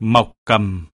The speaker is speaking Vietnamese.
Mộc Cầm.